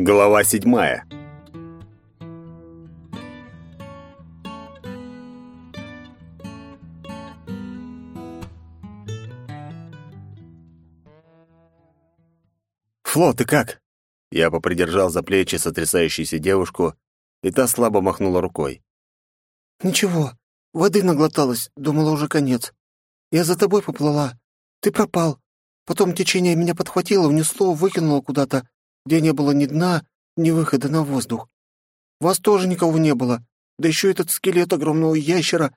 Глава седьмая. «Фло, ты как?» Я попридержал за плечи сотрясающуюся девушку, и та слабо махнула рукой. «Ничего, воды наглоталась, думала уже конец. Я за тобой поплыла. Ты пропал. Потом течение меня подхватило, унесло, выкинуло куда-то, где не было ни дна, ни выхода на воздух. Вас тоже никого не было. Да еще этот скелет огромного ящера.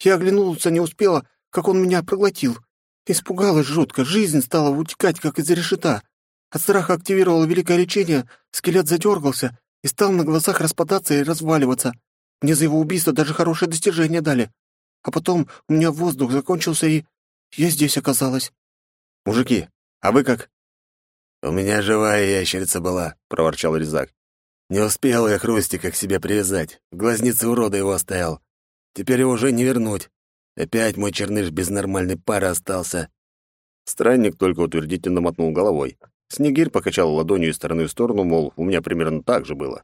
Я оглянулся не успела, как он меня проглотил. Испугалась жутко, жизнь стала утекать, как из решета. От страха активировало великое лечение, скелет задергался и стал на глазах распадаться и разваливаться. Мне за его убийство даже хорошее достижение дали. А потом у меня воздух закончился, и я здесь оказалась. «Мужики, а вы как?» «У меня живая ящерица была», — проворчал Резак. «Не успел я Хрустика к себе привязать. В глазнице урода его оставил. Теперь его уже не вернуть. Опять мой черныш без нормальной пары остался». Странник только утвердительно мотнул головой. Снегирь покачал ладонью из стороны в сторону, мол, у меня примерно так же было.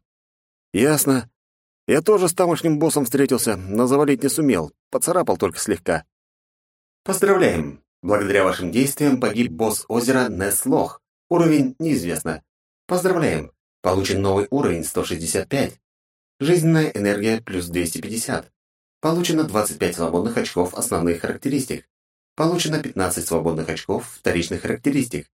«Ясно. Я тоже с тамошним боссом встретился, но завалить не сумел. Поцарапал только слегка». «Поздравляем! Благодаря вашим действиям погиб босс озера Неслох. Уровень неизвестно. Поздравляем. Получен новый уровень 165. Жизненная энергия плюс 250. Получено 25 свободных очков основных характеристик. Получено 15 свободных очков вторичных характеристик.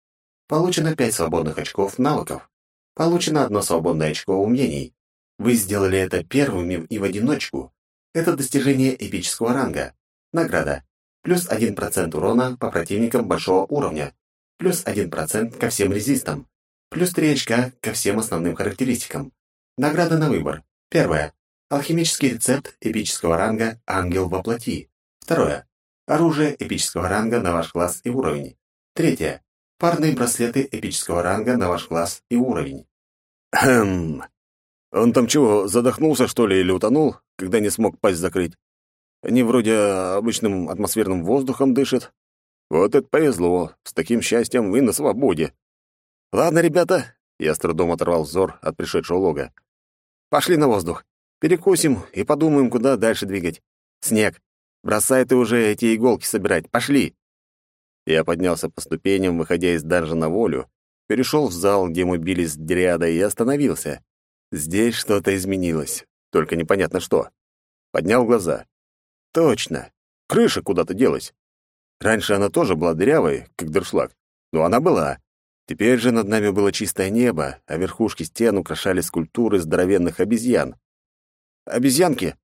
Получено 5 свободных очков навыков. Получено одно свободное очко умений. Вы сделали это первыми и в одиночку. Это достижение эпического ранга. Награда плюс 1% урона по противникам большого уровня, плюс 1% ко всем резистам, плюс 3 очка ко всем основным характеристикам. Награда на выбор. Первое. Алхимический рецепт эпического ранга «Ангел во плоти». Второе. Оружие эпического ранга на ваш класс и уровень. Третье. Парные браслеты эпического ранга на ваш класс и уровень. Хм. Он там чего, задохнулся, что ли, или утонул, когда не смог пасть закрыть? Они вроде обычным атмосферным воздухом дышат. Вот это повезло, с таким счастьем и на свободе. Ладно, ребята, я с трудом оторвал взор от пришедшего лога. Пошли на воздух. Перекусим и подумаем, куда дальше двигать. Снег, бросай ты уже эти иголки собирать. Пошли. Я поднялся по ступеням, выходя из данжа на волю, перешел в зал, где мы бились с дриадой, и остановился. Здесь что-то изменилось, только непонятно что. Поднял глаза. Точно. Крыша куда-то делась. Раньше она тоже была дырявой, как дуршлаг. Но она была. Теперь же над нами было чистое небо, а верхушки стен украшали скульптуры здоровенных обезьян. «Обезьянки?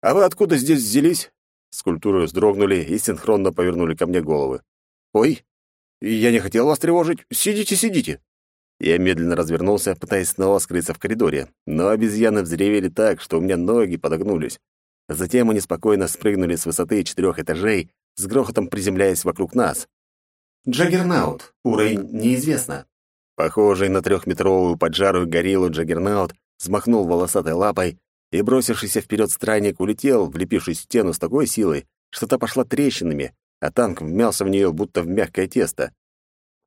А вы откуда здесь взялись?» Скульптуры вздрогнули и синхронно повернули ко мне головы. «Ой, я не хотел вас тревожить. Сидите, сидите». Я медленно развернулся, пытаясь снова скрыться в коридоре, но обезьяны взревели так, что у меня ноги подогнулись. Затем они спокойно спрыгнули с высоты четырех этажей, с грохотом приземляясь вокруг нас. Джаггернаут. Уровень неизвестно. Похожий на трехметровую поджарую гориллу Джаггернаут взмахнул волосатой лапой, и бросившийся вперед странник улетел, влепившись в стену с такой силой, что та пошла трещинами, а танк вмялся в нее, будто в мягкое тесто.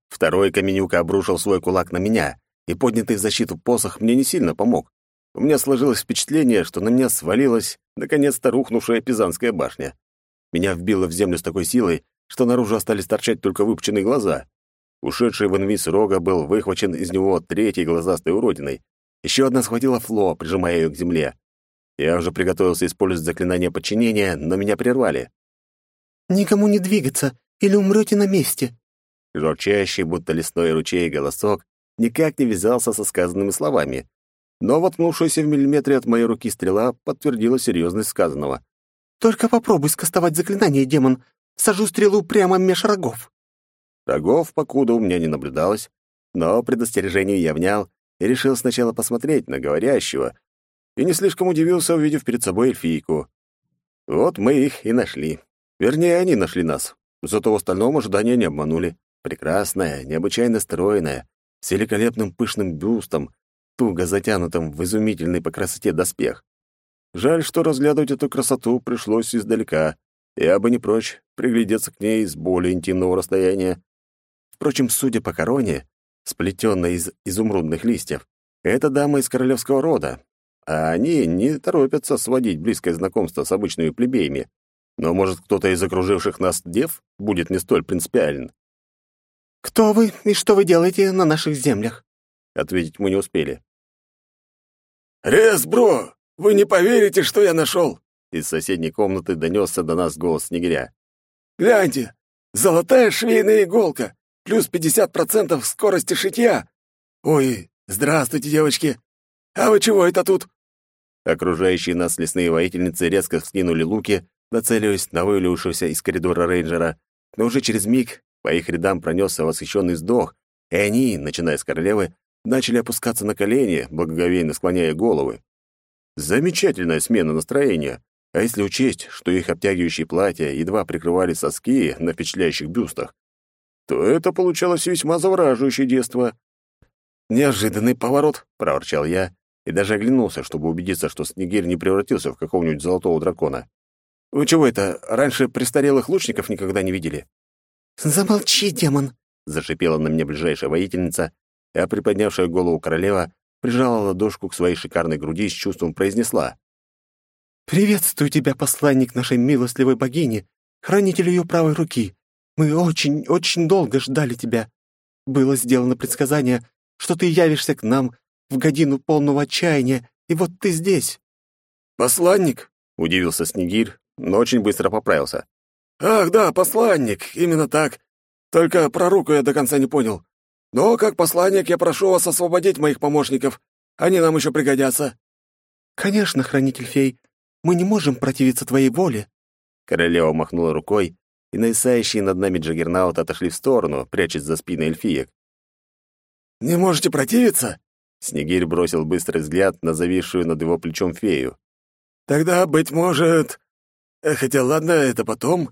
Второй каменюка обрушил свой кулак на меня, и поднятый в защиту посох мне не сильно помог. У меня сложилось впечатление, что на меня свалилась наконец-то рухнувшая Пизанская башня. Меня вбило в землю с такой силой, что наружу остались торчать только выпученные глаза. Ушедший в инвиз рога был выхвачен из него третьей глазастой уродиной. Еще одна схватила Фло, прижимая ее к земле. Я уже приготовился использовать заклинание подчинения, но меня прервали. «Никому не двигаться, или умрете на месте». Журчащий, будто лесной ручей голосок, никак не вязался со сказанными словами, но воткнувшаяся в миллиметре от моей руки стрела подтвердила серьезность сказанного. «Только попробуй скостовать заклинание, демон. Сажу стрелу прямо меж рогов». Рогов, покуда у меня не наблюдалось, но предостережению я внял и решил сначала посмотреть на говорящего, и не слишком удивился, увидев перед собой эльфийку. Вот мы их и нашли. Вернее, они нашли нас. Зато в остальном ожидания не обманули. Прекрасная, необычайно стройная, с великолепным пышным бюстом, туго затянутым в изумительный по красоте доспех. Жаль, что разглядывать эту красоту пришлось издалека. Я бы не прочь приглядеться к ней с более интимного расстояния. Впрочем, судя по короне, сплетенной из изумрудных листьев, Это дама из королевского рода, а они не торопятся сводить близкое знакомство с обычными плебеями. Но, может, кто-то из окруживших нас дев будет не столь принципиален. «Кто вы и что вы делаете на наших землях?» Ответить мы не успели. «Рез, бро, вы не поверите, что я нашел!» Из соседней комнаты донесся до нас голос снегиря. «Гляньте, золотая швейная иголка, плюс 50% скорости шитья. Ой, здравствуйте, девочки. А вы чего это тут?» Окружающие нас лесные воительницы резко скинули луки, нацеливаясь на вывалившегося из коридора рейнджера, но уже через миг по их рядам пронесся восхищенный вздох, и они, начиная с королевы, начали опускаться на колени, благоговейно склоняя головы. Замечательная смена настроения, а если учесть, что их обтягивающие платья едва прикрывали соски на впечатляющих бюстах, то это получалось весьма завораживающее детство. «Неожиданный поворот», — проворчал я, и даже оглянулся, чтобы убедиться, что Снегирь не превратился в какого-нибудь золотого дракона. «Вы чего это, раньше престарелых лучников никогда не видели?» «Замолчи, демон!» — зашипела на меня ближайшая воительница, а приподнявшая голову королева прижала ладошку к своей шикарной груди и с чувством произнесла. «Приветствую тебя, посланник нашей милостливой богини, хранитель ее правой руки. Мы очень-очень долго ждали тебя. Было сделано предсказание, что ты явишься к нам в годину полного отчаяния, и вот ты здесь». «Посланник?» — удивился Снегирь, но очень быстро поправился. «Ах, да, посланник, именно так. Только про руку я до конца не понял. Но как посланник я прошу вас освободить моих помощников. Они нам еще пригодятся». «Конечно, хранитель фей, мы не можем противиться твоей воле». Королева махнула рукой, и нависающие над нами Джаггернаут отошли в сторону, прячась за спиной эльфиек. «Не можете противиться?» Снегирь бросил быстрый взгляд на зависшую над его плечом фею. «Тогда, быть может... Хотя ладно, это потом.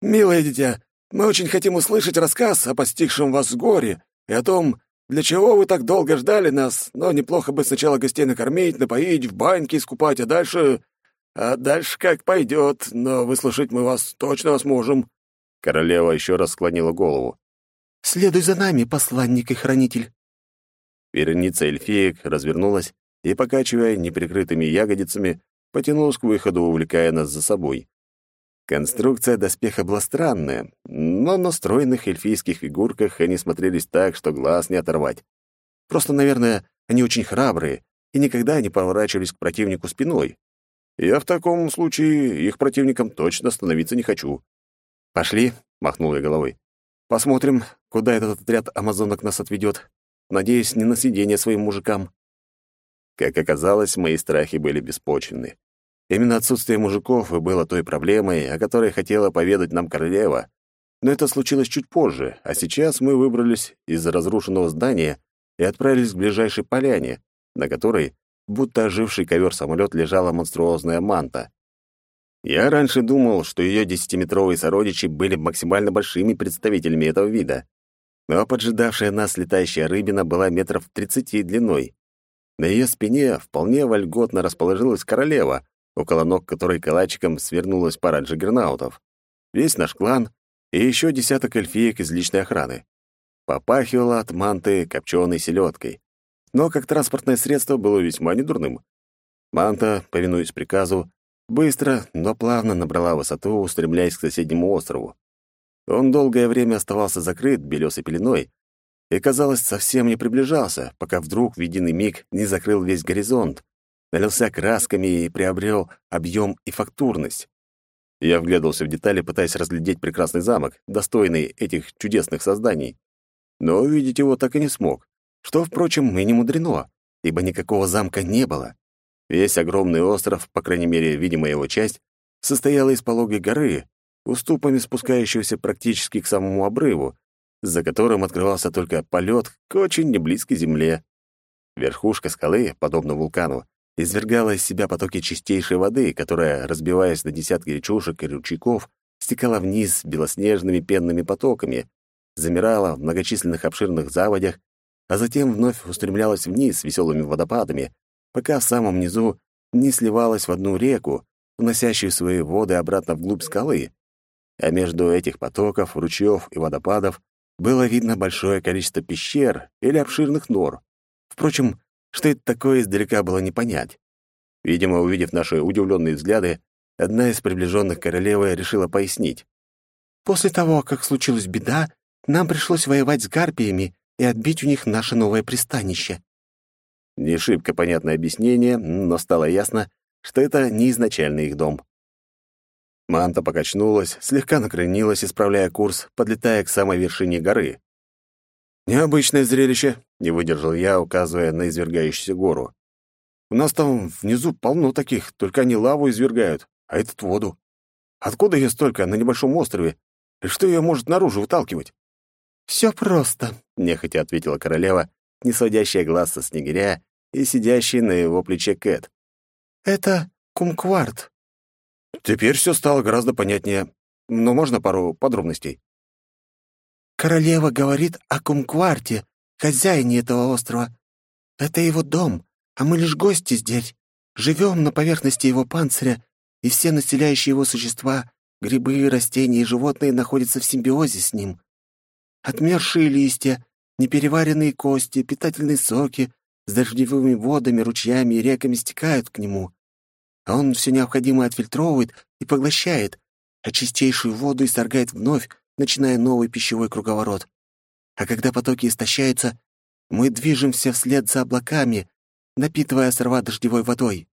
Милое дитя, мы очень хотим услышать рассказ о постигшем вас горе и о том, для чего вы так долго ждали нас, но неплохо бы сначала гостей накормить, напоить, в баньке искупать, а дальше... А дальше как пойдет, но выслушать мы вас точно сможем». Королева еще раз склонила голову. «Следуй за нами, посланник и хранитель». Вереница эльфиек развернулась и, покачивая неприкрытыми ягодицами, потянулась к выходу, увлекая нас за собой. Конструкция доспеха была странная, но на стройных эльфийских фигурках они смотрелись так, что глаз не оторвать. Просто, наверное, они очень храбрые и никогда не поворачивались к противнику спиной. Я в таком случае их противником точно становиться не хочу. «Пошли», — махнул я головой. «Посмотрим, куда этот отряд амазонок нас отведет. Надеюсь, не на съедение своим мужикам». Как оказалось, мои страхи были беспочвенны. Именно отсутствие мужиков и было той проблемой, о которой хотела поведать нам королева. Но это случилось чуть позже, а сейчас мы выбрались из разрушенного здания и отправились к ближайшей поляне, на которой, будто оживший ковер-самолет, лежала монструозная манта. Я раньше думал, что ее десятиметровые сородичи были максимально большими представителями этого вида. Но поджидавшая нас летающая рыбина была метров тридцати длиной. На ее спине вполне вольготно расположилась королева, около ног которой калачиком свернулась пара джиггернаутов. Весь наш клан и еще десяток эльфиек из личной охраны. Попахивало от манты копченой селедкой. Но как транспортное средство было весьма недурным. Манта, повинуясь приказу, быстро, но плавно набрала высоту, устремляясь к соседнему острову. Он долгое время оставался закрыт белесой пеленой и, казалось, совсем не приближался, пока вдруг в единый миг не закрыл весь горизонт, налился красками и приобрел объем и фактурность. Я вглядывался в детали, пытаясь разглядеть прекрасный замок, достойный этих чудесных созданий. Но увидеть его так и не смог, что, впрочем, и не мудрено, ибо никакого замка не было. Весь огромный остров, по крайней мере, видимая его часть, состояла из пологой горы, уступами спускающегося практически к самому обрыву, за которым открывался только полет к очень неблизкой земле. Верхушка скалы, подобно вулкану, извергала из себя потоки чистейшей воды, которая, разбиваясь на десятки речушек и ручейков, стекала вниз белоснежными пенными потоками, замирала в многочисленных обширных заводях, а затем вновь устремлялась вниз веселыми водопадами, пока в самом низу не сливалась в одну реку, уносящую свои воды обратно вглубь скалы. А между этих потоков, ручьев и водопадов было видно большое количество пещер или обширных нор. Впрочем, Что это такое, издалека было не понять. Видимо, увидев наши удивленные взгляды, одна из приближенных королевы решила пояснить. «После того, как случилась беда, нам пришлось воевать с гарпиями и отбить у них наше новое пристанище». Не шибко понятное объяснение, но стало ясно, что это не изначально их дом. Манта покачнулась, слегка накренилась, исправляя курс, подлетая к самой вершине горы. «Необычное зрелище», — не выдержал я, указывая на извергающуюся гору. «У нас там внизу полно таких, только они лаву извергают, а этот воду. Откуда ее столько на небольшом острове? И что ее может наружу выталкивать?» «Все просто», — нехотя ответила королева, не сводящая глаз со снегиря и сидящий на его плече Кэт. «Это кумкварт, Теперь все стало гораздо понятнее. Но можно пару подробностей? Королева говорит о Кумкварте, хозяине этого острова. Это его дом, а мы лишь гости здесь. Живем на поверхности его панциря, и все населяющие его существа, грибы, растения и животные находятся в симбиозе с ним. Отмершие листья, непереваренные кости, питательные соки с дождевыми водами, ручьями и реками стекают к нему а он все необходимое отфильтровывает и поглощает, а чистейшую воду исторгает вновь, начиная новый пищевой круговорот. А когда потоки истощаются, мы движемся вслед за облаками, напитывая острова дождевой водой.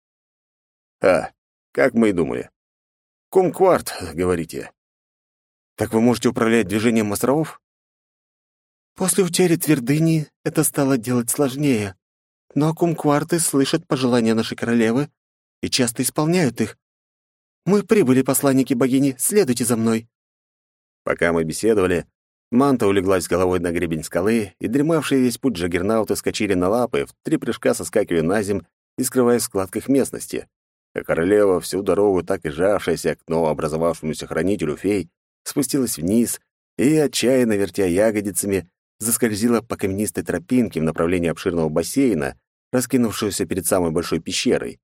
А, как мы и думали. Кумкварт, говорите. Так вы можете управлять движением островов? После утери твердыни это стало делать сложнее, но кумкварты слышат пожелания нашей королевы и часто исполняют их. Мы прибыли, посланники богини, следуйте за мной». Пока мы беседовали, Манта улеглась головой на гребень скалы, и дремавшие весь путь джаггернауты скачили на лапы, в три прыжка соскакивая на земь и скрываясь в складках местности. А королева, всю дорогу так и жавшаяся к новообразовавшемуся хранителю фей, спустилась вниз и, отчаянно вертя ягодицами, заскользила по каменистой тропинке в направлении обширного бассейна, раскинувшегося перед самой большой пещерой.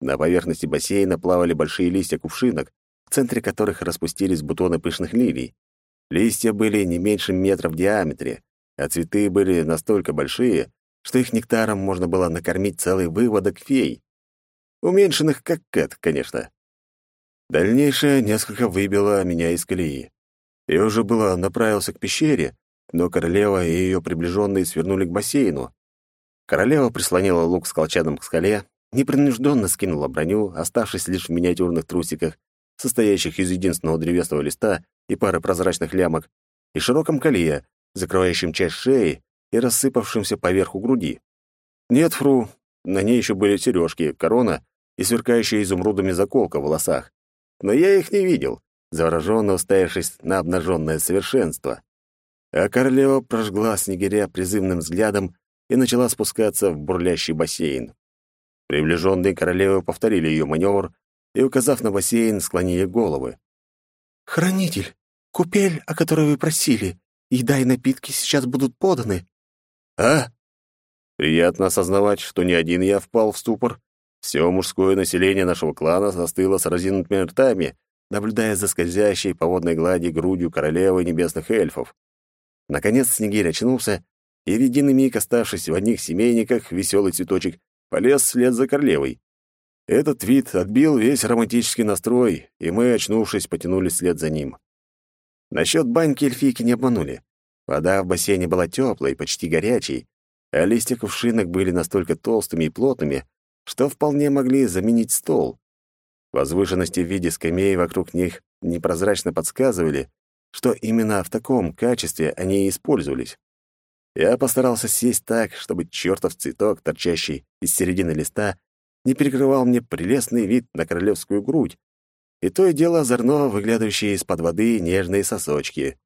На поверхности бассейна плавали большие листья кувшинок, в центре которых распустились бутоны пышных лилий. Листья были не меньше метра в диаметре, а цветы были настолько большие, что их нектаром можно было накормить целый выводок фей. Уменьшенных, как Кэт, конечно. Дальнейшее несколько выбило меня из колеи. Я уже было направился к пещере, но королева и ее приближенные свернули к бассейну. Королева прислонила лук с колчаном к скале, непринужденно скинула броню, оставшись лишь в миниатюрных трусиках, состоящих из единственного древесного листа и пары прозрачных лямок, и широком коле, закрывающем часть шеи и рассыпавшимся поверху груди. Нет, фру, на ней еще были сережки, корона и сверкающая изумрудами заколка в волосах. Но я их не видел, завороженно уставившись на обнаженное совершенство. А королева прожгла снегиря призывным взглядом и начала спускаться в бурлящий бассейн. Приближенные королевы повторили ее маневр и, указав на бассейн, склонили головы. «Хранитель, купель, о которой вы просили, еда и напитки сейчас будут поданы». «А?» Приятно осознавать, что не один я впал в ступор. Все мужское население нашего клана застыло с разинутыми ртами, наблюдая за скользящей по водной глади грудью королевы небесных эльфов. Наконец Снегирь очнулся, и в единый миг, оставшись в одних семейниках, веселый цветочек полез вслед за королевой. Этот вид отбил весь романтический настрой, и мы, очнувшись, потянулись вслед за ним. Насчет баньки эльфийки не обманули. Вода в бассейне была теплой, почти горячей, а листья кувшинок были настолько толстыми и плотными, что вполне могли заменить стол. Возвышенности в виде скамей вокруг них непрозрачно подсказывали, что именно в таком качестве они и использовались. Я постарался сесть так, чтобы чертов цветок, торчащий из середины листа, не перекрывал мне прелестный вид на королевскую грудь, и то и дело озорно выглядывающие из-под воды нежные сосочки.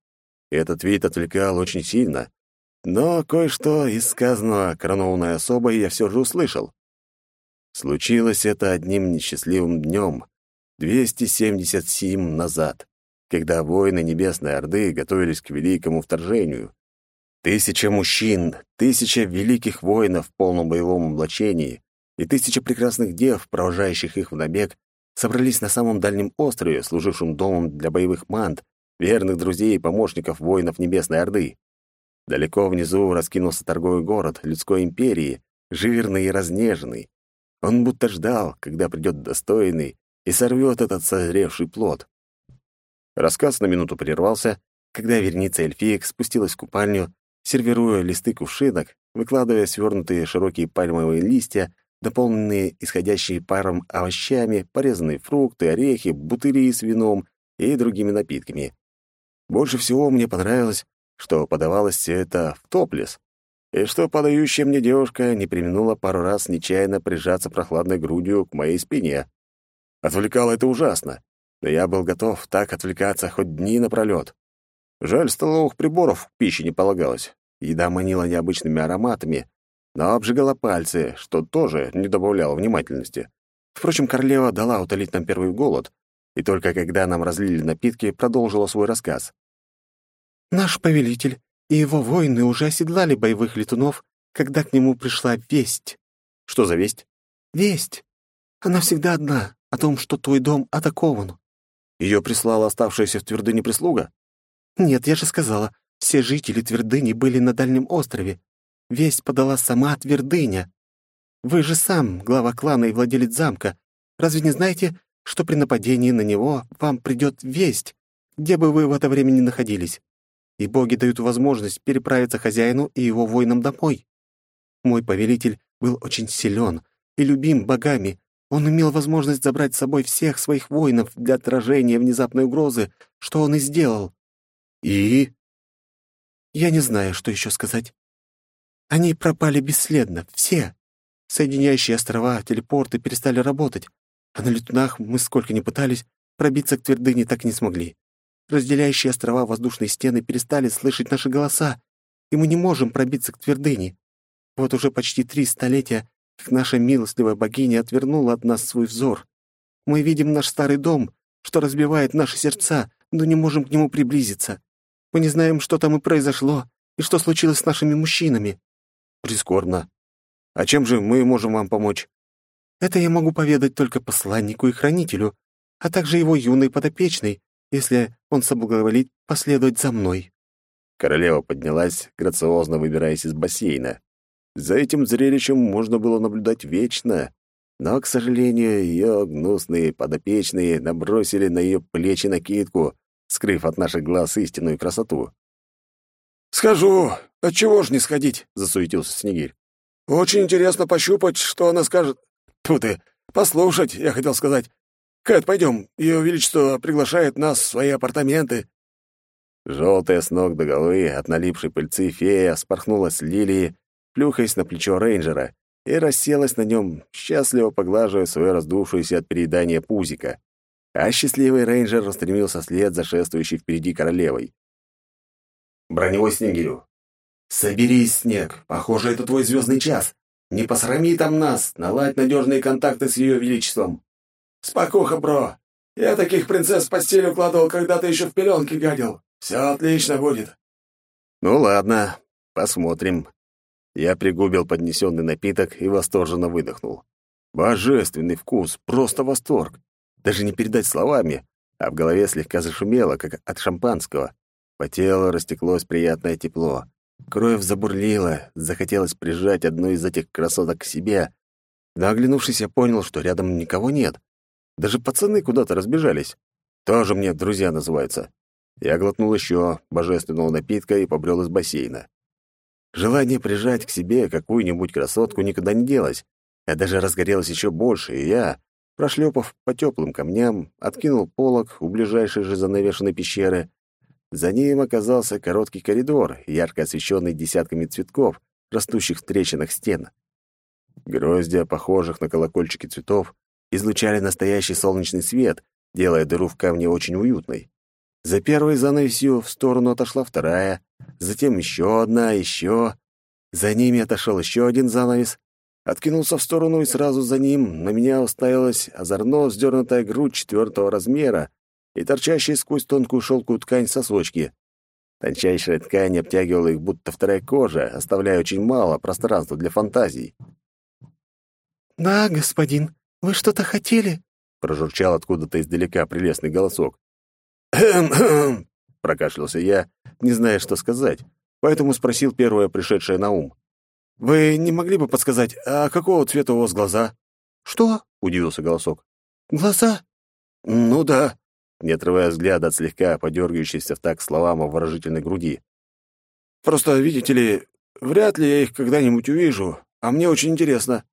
Этот вид отвлекал очень сильно, но кое-что из сказанного коронованной особой я все же услышал. Случилось это одним несчастливым днем, 277 назад, когда воины Небесной Орды готовились к великому вторжению. Тысяча мужчин, тысяча великих воинов в полном боевом облачении и тысяча прекрасных дев, провожающих их в набег, собрались на самом дальнем острове, служившем домом для боевых манд, верных друзей и помощников воинов Небесной Орды. Далеко внизу раскинулся торговый город людской империи, жирный и разнеженный. Он будто ждал, когда придет достойный и сорвет этот созревший плод. Рассказ на минуту прервался, когда верница эльфиек спустилась в купальню, сервируя листы кувшинок, выкладывая свернутые широкие пальмовые листья, дополненные исходящие паром овощами, порезанные фрукты, орехи, бутыли с вином и другими напитками. Больше всего мне понравилось, что подавалось все это в топлес, и что подающая мне девушка не применула пару раз нечаянно прижаться прохладной грудью к моей спине. Отвлекало это ужасно, но я был готов так отвлекаться хоть дни напролёт. Жаль, столовых приборов к пище не полагалось. Еда манила необычными ароматами, но обжигала пальцы, что тоже не добавляло внимательности. Впрочем, королева дала утолить нам первый голод, и только когда нам разлили напитки, продолжила свой рассказ. «Наш повелитель и его воины уже оседлали боевых летунов, когда к нему пришла весть». «Что за весть?» «Весть. Она всегда одна, о том, что твой дом атакован». Ее прислала оставшаяся в твердыне прислуга? «Нет, я же сказала, все жители Твердыни были на Дальнем острове. Весть подала сама Твердыня. Вы же сам глава клана и владелец замка. Разве не знаете, что при нападении на него вам придет весть, где бы вы в это время ни находились? И боги дают возможность переправиться хозяину и его воинам домой. Мой повелитель был очень силен и любим богами. Он имел возможность забрать с собой всех своих воинов для отражения внезапной угрозы, что он и сделал. И? Я не знаю, что еще сказать. Они пропали бесследно, все. Соединяющие острова, телепорты перестали работать, а на летунах мы сколько ни пытались, пробиться к твердыне так и не смогли. Разделяющие острова воздушные стены перестали слышать наши голоса, и мы не можем пробиться к твердыне. Вот уже почти три столетия, как наша милостливая богиня отвернула от нас свой взор. Мы видим наш старый дом, что разбивает наши сердца, но не можем к нему приблизиться. Мы не знаем, что там и произошло, и что случилось с нашими мужчинами». «Прискорбно. А чем же мы можем вам помочь?» «Это я могу поведать только посланнику и хранителю, а также его юной подопечной, если он соблаговолит последовать за мной». Королева поднялась, грациозно выбираясь из бассейна. За этим зрелищем можно было наблюдать вечно, но, к сожалению, ее гнусные подопечные набросили на ее плечи накидку, скрыв от наших глаз истинную красоту. «Схожу. Отчего ж не сходить?» — засуетился Снегирь. «Очень интересно пощупать, что она скажет. Тьфу ты, послушать, я хотел сказать. Кэт, пойдем. Ее Величество приглашает нас в свои апартаменты». Желтая с ног до головы от налипшей пыльцы фея спорхнула с лилии, плюхаясь на плечо рейнджера, и расселась на нем, счастливо поглаживая свое раздувшееся от переедания пузика а счастливый рейнджер устремился след за шествующей впереди королевой. Броневой снегирю. «Соберись, Снег. Похоже, это твой звездный час. Не посрами там нас, наладь надежные контакты с ее величеством». «Спокуха, бро. Я таких принцесс в постель укладывал, когда ты еще в пеленке гадил. Все отлично будет». «Ну ладно, посмотрим». Я пригубил поднесенный напиток и восторженно выдохнул. Божественный вкус, просто восторг. Даже не передать словами, а в голове слегка зашумело, как от шампанского. По телу растеклось приятное тепло. Кровь забурлила, захотелось прижать одну из этих красоток к себе. Но, оглянувшись, я понял, что рядом никого нет. Даже пацаны куда-то разбежались. Тоже мне друзья называются. Я глотнул еще божественного напитка и побрел из бассейна. Желание прижать к себе какую-нибудь красотку никуда не делось, а даже разгорелось еще больше, и я, Прошлепав по теплым камням, откинул полог у ближайшей же занавешенной пещеры. За ним оказался короткий коридор, ярко освещенный десятками цветков, растущих в трещинах стен. Гроздья, похожих на колокольчики цветов, излучали настоящий солнечный свет, делая дыру в камне очень уютной. За первой занавесью в сторону отошла вторая, затем еще одна, еще. За ними отошел еще один занавес, Откинулся в сторону, и сразу за ним на меня уставилась озорно вздернутая грудь четвертого размера и торчащие сквозь тонкую шелкую ткань сосочки. Тончайшая ткань обтягивала их, будто вторая кожа, оставляя очень мало пространства для фантазий. «Да, господин, вы что-то хотели?» — прожурчал откуда-то издалека прелестный голосок. «Хм-хм!» — прокашлялся я, не зная, что сказать, поэтому спросил первое пришедшее на ум. Вы не могли бы подсказать, а какого цвета у вас глаза?» «Что?» — удивился голосок. «Глаза?» «Ну да», — не отрывая взгляда от слегка подергивающейся в так словам о выражительной груди. «Просто, видите ли, вряд ли я их когда-нибудь увижу, а мне очень интересно».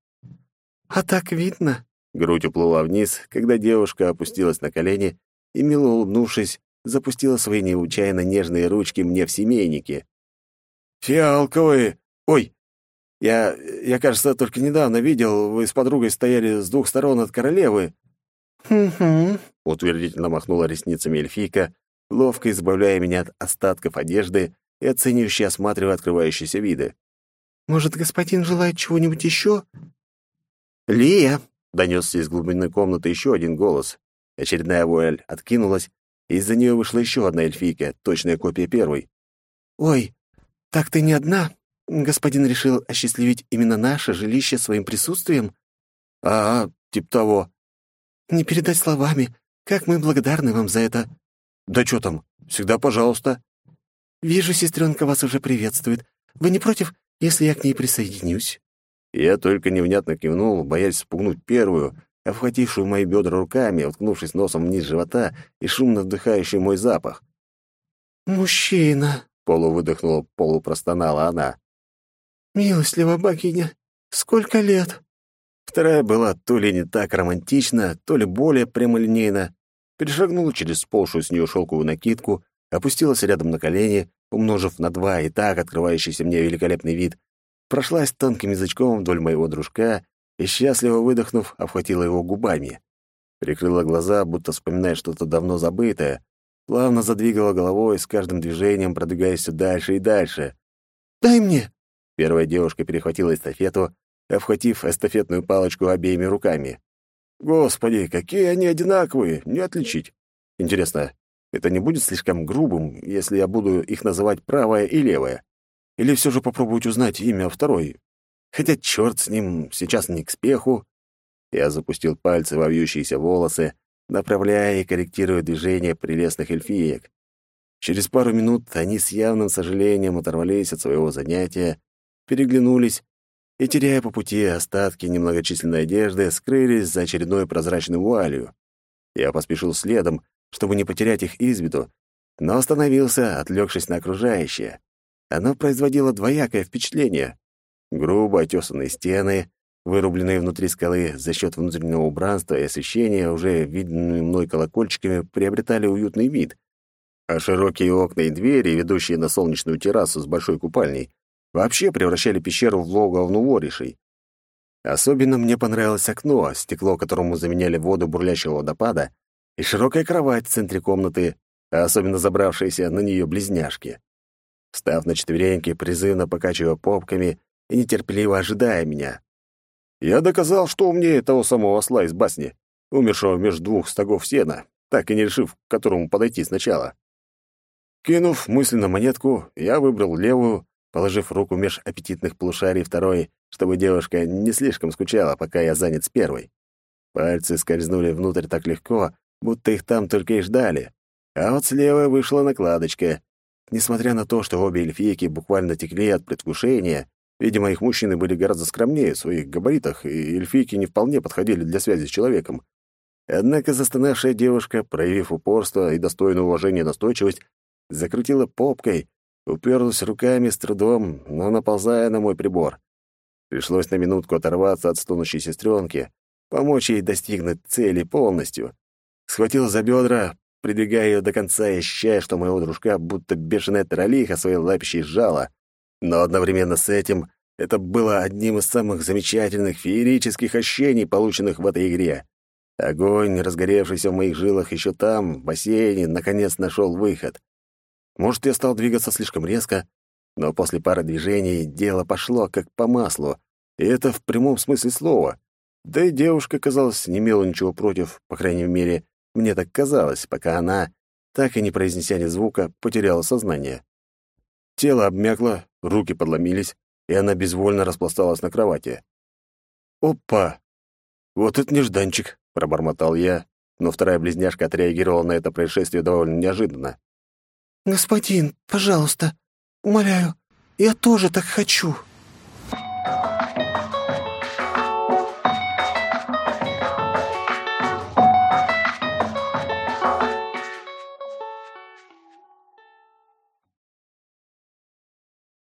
«А так видно?» Грудь уплыла вниз, когда девушка опустилась на колени и, мило улыбнувшись, запустила свои неучайно нежные ручки мне в семейники. «Фиалковые! Ой, я, я, кажется, только недавно видел, вы с подругой стояли с двух сторон от королевы». «Хм-хм», — утвердительно махнула ресницами эльфийка, ловко избавляя меня от остатков одежды и оценивающе осматривая открывающиеся виды. «Может, господин желает чего-нибудь еще?» «Лия!» — донесся из глубины комнаты еще один голос. Очередная вуаль откинулась, и из-за нее вышла еще одна эльфийка, точная копия первой. «Ой, так ты не одна?» Господин решил осчастливить именно наше жилище своим присутствием? А, тип того. Не передать словами, как мы благодарны вам за это. Да что там, всегда пожалуйста. Вижу, сестренка вас уже приветствует. Вы не против, если я к ней присоединюсь? Я только невнятно кивнул, боясь спугнуть первую, обхватившую мои бедра руками, уткнувшись носом вниз живота и шумно вдыхающий мой запах. «Мужчина!» — полувыдохнула, полупростонала она. «Милостливая богиня, сколько лет?» Вторая была то ли не так романтична, то ли более прямолинейна. Перешагнула через сползшую с нее шелковую накидку, опустилась рядом на колени, умножив на два и так открывающийся мне великолепный вид, прошлась тонким язычком вдоль моего дружка и, счастливо выдохнув, обхватила его губами. Прикрыла глаза, будто вспоминая что-то давно забытое, плавно задвигала головой, с каждым движением продвигаясь все дальше и дальше. «Дай мне!» Первая девушка перехватила эстафету, обхватив эстафетную палочку обеими руками. Господи, какие они одинаковые, не отличить. Интересно, это не будет слишком грубым, если я буду их называть правая и левая? Или все же попробовать узнать имя второй? Хотя черт с ним, сейчас не к спеху. Я запустил пальцы во вьющиеся волосы, направляя и корректируя движения прелестных эльфиек. Через пару минут они с явным сожалением оторвались от своего занятия переглянулись и, теряя по пути остатки немногочисленной одежды, скрылись за очередной прозрачной вуалью. Я поспешил следом, чтобы не потерять их из виду, но остановился, отвлекшись на окружающее. Оно производило двоякое впечатление. Грубо отесанные стены, вырубленные внутри скалы за счет внутреннего убранства и освещения, уже видными мной колокольчиками, приобретали уютный вид, а широкие окна и двери, ведущие на солнечную террасу с большой купальней, вообще превращали пещеру в логово воришей. Особенно мне понравилось окно, стекло которому заменяли воду бурлящего водопада, и широкая кровать в центре комнаты, особенно забравшиеся на нее близняшки. Встав на четвереньки, призывно покачивая попками и нетерпеливо ожидая меня. Я доказал, что умнее того самого осла из басни, умершего между двух стогов сена, так и не решив, к которому подойти сначала. Кинув мысленно монетку, я выбрал левую, положив руку меж аппетитных полушарий второй, чтобы девушка не слишком скучала, пока я занят с первой. Пальцы скользнули внутрь так легко, будто их там только и ждали. А вот слева вышла накладочка. Несмотря на то, что обе эльфийки буквально текли от предвкушения, видимо, их мужчины были гораздо скромнее в своих габаритах, и эльфийки не вполне подходили для связи с человеком. Однако застонавшая девушка, проявив упорство и достойное уважения настойчивость, закрутила попкой, Уперлась руками с трудом, но наползая на мой прибор. Пришлось на минутку оторваться от стонущей сестренки, помочь ей достигнуть цели полностью. Схватил за бедра, придвигая ее до конца и ощущая, что моего дружка будто бешеная троллиха своей лапищей сжала. Но одновременно с этим это было одним из самых замечательных феерических ощущений, полученных в этой игре. Огонь, разгоревшийся в моих жилах еще там, в бассейне, наконец нашел выход. Может, я стал двигаться слишком резко, но после пары движений дело пошло как по маслу, и это в прямом смысле слова. Да и девушка, казалось, не имела ничего против, по крайней мере, мне так казалось, пока она, так и не произнеся ни звука, потеряла сознание. Тело обмякло, руки подломились, и она безвольно распласталась на кровати. «Опа! Вот это нежданчик!» — пробормотал я, но вторая близняшка отреагировала на это происшествие довольно неожиданно. «Господин, пожалуйста, умоляю, я тоже так хочу»,